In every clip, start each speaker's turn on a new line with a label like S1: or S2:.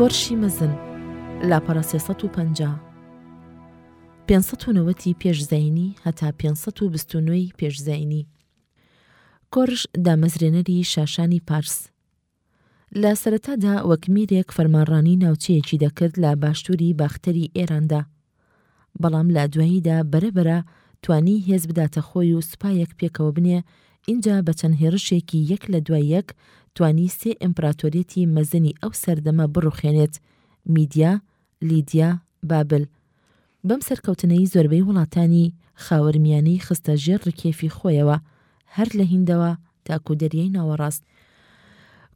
S1: کۆرشی مەزن، لاپەڕە سێ سەد و پەنجا. پێنج سەد و نەوەتی پێش زەینی هەتا پێنج سەد و بیست و نۆی پێش زەینی، کۆرش دامەزرێنەری شاشانی پارس لە سەرەتادا وەک میرێک فەرمانڕانی ناوچەیەکی دەکرد لە باشتوری باختەری ئێراندا بەڵام لە دواییدا بەرەبەرە توانی هێز بداتە خۆی و سوپایەک پێکەوە بنێ ئینجا بە چەند هێڕشێکی یەک لە دوای یەک توانی سێ ئیمپراتۆریەتی مەزنی ئەو سەردەمە بڕوخێنێت میدیا، لیدیا بابل بەم سەرکەوتنەی زۆربەی وڵاتانی خاوەرمیانەی خستە ژێر ڕکێفی خۆیەوە هەر لە هیندەوە تاکو دەریای ناوەڕاست.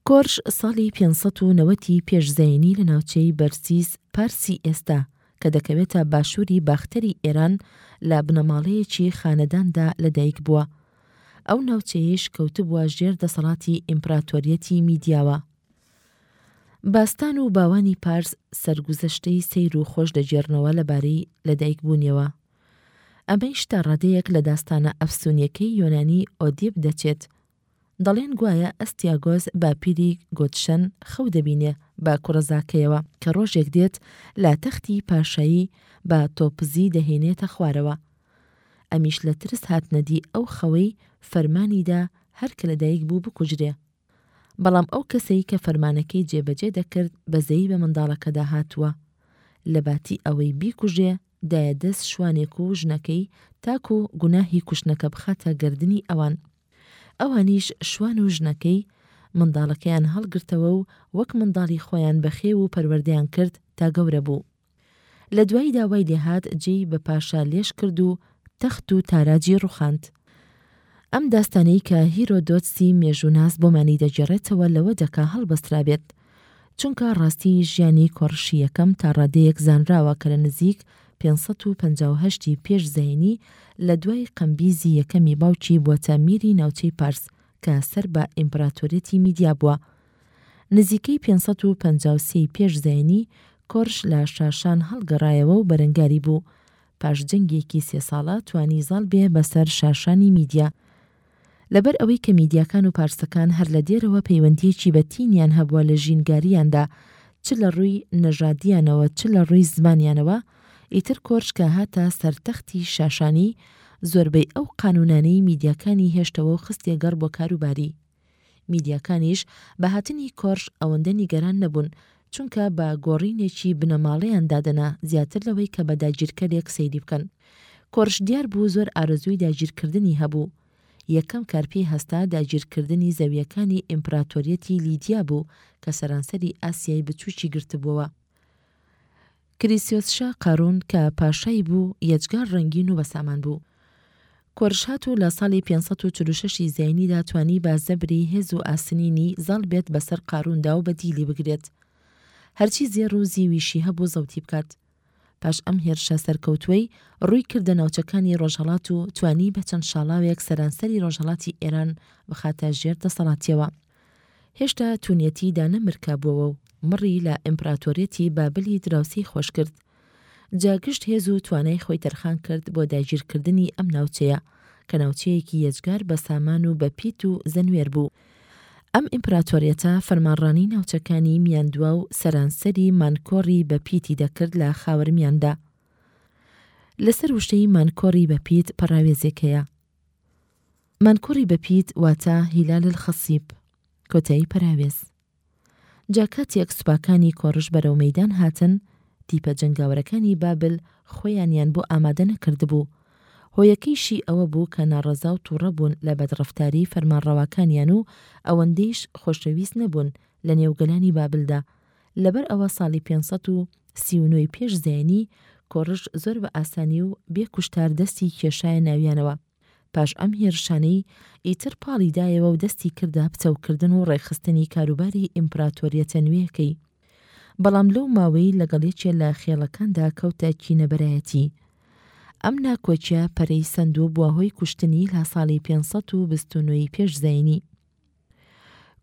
S1: کۆرش ساڵی پێنج سەد و نەوەد ی پێش زایینی لە ناوچەی بەرسیس، پارسی ئێستا، کە دەکەوێتە باشووری باختەری ئێران، لە بنەماڵەیەکی خانەداندا لەدایکبووە. ئەو ناوچەیەیش کەوتبووە ژێر دەسەڵاتی ئیمپراتۆریەتی میدیاوە. باستان و باوانی پارس سەرگوزەشتەی سەیر و خۆش دەگێڕنەوە لەبارەی لەدایکبوونیەوە. ئەمەیش تا ڕادەیەک لە داستانە ئەفسوونییەکەی یۆنانی ئۆدیب دەچێت. دەڵێن گوایە ئەستیاگۆس باپیری گۆتشەن خەو دەبینێ بە کوڕەزاکەیەوە، کە ڕۆژێک دێت لە تەختی پاشایی بە تۆپزی دەهێنێتە خوارەوە. ئەمیش لە ترس هاتنەدی ئەو خەوەی فەرمانی دا هەر کە لەدایک بوو بکوژرێ. بەڵام ئەو کەسەی کە فەرمانەکەی جێبەجێ دەکرد بەزەیی بە منداڵەکەدا هاتووە، لەباتی ئەوەی بیکوژێ دایە دەست شوانێک و ژنەکەی تاکو گوناهی کوشتنەکە بخاتە گەردنی ئەوان. ئەوانیش شوان و ژنەکەی منداڵەکەیان هەڵگرتەوە و وەک منداڵی خۆیان بەخێو و پەروەردەیان کرد تا گەورە بوو. لە دواییدا وای لێهات جێی بە پاشا لێژ کرد و تەخت و تاراجی ڕوخاند. ئەم داستانەی کە هیرۆدۆتسی مێژووناس بۆمانی دەگێڕێتەوە لەوە دەکا هەڵبەسترابێت، چونکە ڕاستی ژیانی کۆڕشی یەکەم تا ڕادەیەک زانراوە کە لە نزیک پێنج سەد و پەنجا و هەشت ی پێش زایینی لە دوای قەمبیزی یەکەمی باوکی بووەتە میری ناوچەی پارس کە سەر بە ئیمپراتۆریەتی میدیا بووە، نزیکەی پێنج سەد و پەنجا و سێ ی پێش زاینی، کۆرش لە شاشان هەڵگەڕایەوە و بەرەنگاری بوو. پاش جەنگێکی سێ ساڵە توانی زاڵ بێ بە سەر شاشانی میدیا. لە بەر ئەوەی کە میدیاکان و پارسەکان هەر لە دێرەوە پەیوەندییەکی بە تینیان هەبووە لە ژینگارییاندا چ لە ڕووی نەژادییانەوە چ لە ڕووی زمانیانەوە، ئیتر کۆرش کە هاتە سەر تەختی شاشانی، زۆربەی ئەو قانوونانەی میدیاکانی هێشتەوە و خستیە گەڕ بۆ کاروباری. میدیاکانیش بە هاتنی کۆرش ئەوەندە نیگەران نەبوون، چونکە بە گۆڕینێکی بنەماڵەیان دادەنا زیاتر لەوەی کە بە داگیرکەرێک سەیری بکەن. کۆرش دیار بوو زۆر ئارەزووی داگیرکردنی هەبوو. یەکەم کار پێی هەستا داگیرکردنی زەوییەکانی ئیمپراتۆریەتی لیدیا بوو کە سەرانسەری ئاسیای بچووکی گرتبووەوە. کریسیۆس شا قارون کە پاشای بوو یەجگار ڕەنگین و بەسامان بوو کۆرش هات و لە ساڵی پێنج سەد و چل و شەش ی زاینیدا توانی بە زەبری هێز و ئاسنینی زاڵ بێت بەسەر قاروندا و بە دیلی بگرێت هەرچی زێڕ و زیویشی هەبوو زەوتی بکات پاش ئەم هێرشە سەرکەوتووەی ڕووی کردە ناوچەکانی ڕۆژهەڵات و توانی بە چەند شاڵاوێک سەرانسەری ڕۆژهەڵاتی ئێران بخاتە ژێر دەسەڵاتیەوە. هێشتا تونیەتی دانەمرکا بووەوە و مڕی لە ئیمپراتۆریەتی بابلی دراوسێی خۆش کرد. جا گشت هێز و توانای خۆی تەرخان کرد بۆ داگیرکردنی ئەم ناوچەیە کە ناوچەیەکی یەجگار بە سامان و بە پیت و زەنوێر بوو. ئەم ئیمپراتۆریەتە فەرمانڕانی ناوچەکانی میاندوا و سەرانسەری مانکۆڕی بە پیتی دەکرد لە خاوەرمیاندا. لەسەر وشەی مانکۆڕی بە پیت پەڕاوێزێک هەیە. من کوڕی بەپیت واتە هیلال الخصیب، کۆتایی پەراوێز. جا کاتێک سوپاکانی کۆڕش بەرەو مەیدان هاتن، تیپە جەنگاوەرەکانی بابل خۆیانیان بۆ ئامادە نەکردبوو. هۆیەکەیشی ئەوە بوو کە ناڕەزا و تووڕە بوون لە بەدڕەفتاریی فەرمانڕەواکانیان و ئەوەندەیش خۆشەویست نەبوون لەنێو گەلانی بابلدا. لەبەر ئەوە ساڵی پێنج سەد و سی و نۆ پێش زایینی کۆڕش زۆر بە ئاسانی و بێ کوشتار دەستی کێشایە ناویانەوە. پاش ئەم هێرشانەی، ئیتر پاڵی دایەوە و دەستی کردە پتەوکردن و ڕێکخستنی کاروباری ئیمپراتۆریەتە نوێیەکەی. بەڵام لەو ماوەی لەگەڵ یەکێ لە خێڵەکاندا کەوتە کینەبەرایەتی. ئەم ناکۆکیە پەرەی سەند و بوە هۆی کوشتنی لە ساڵی پێنج سەد و بیست و نۆ ی پێش زاینی.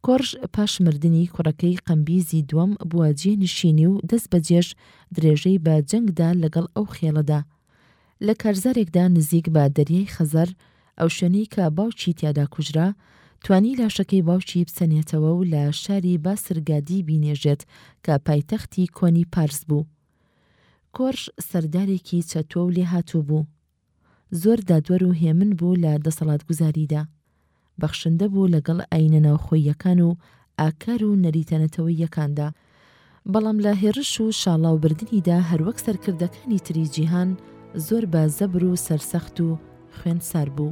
S1: کۆڕش پاش مردنی کوڕەکەی قەمبیزی دووەم بووە جێ نشینی و دەست بە جێش درێژەی بە جەنگدا لەگەڵ ئەو خێڵەدا. لە کارزارێکدا نزیک بە دەریای خەزەر، ئەو شوێنەی کە باوکی تیادا کوژرا، توانی لاشەکەی باوکی بسەنێتەوە و لە شاری باسرگادی بینێژێت کە پایتەختی کۆنی پارس بوو. کۆڕش سەردارێکی چەتۆ و لێهاتوو بوو. زۆر دادوەر و هێمن بوو لە دەسەڵاتگوزاریدا. بەخشندە بوو لەگەڵ ئایینە ناوخۆییەکان و ئاکار و نەریتە نەتەوەییەکاندا. بەڵام لە هێڕش و شاڵاو بردنیدا هەروەک سەرکردەکانی تری جیهان زۆر بە زەبر و سەرسەخت و خوێن سار بوو.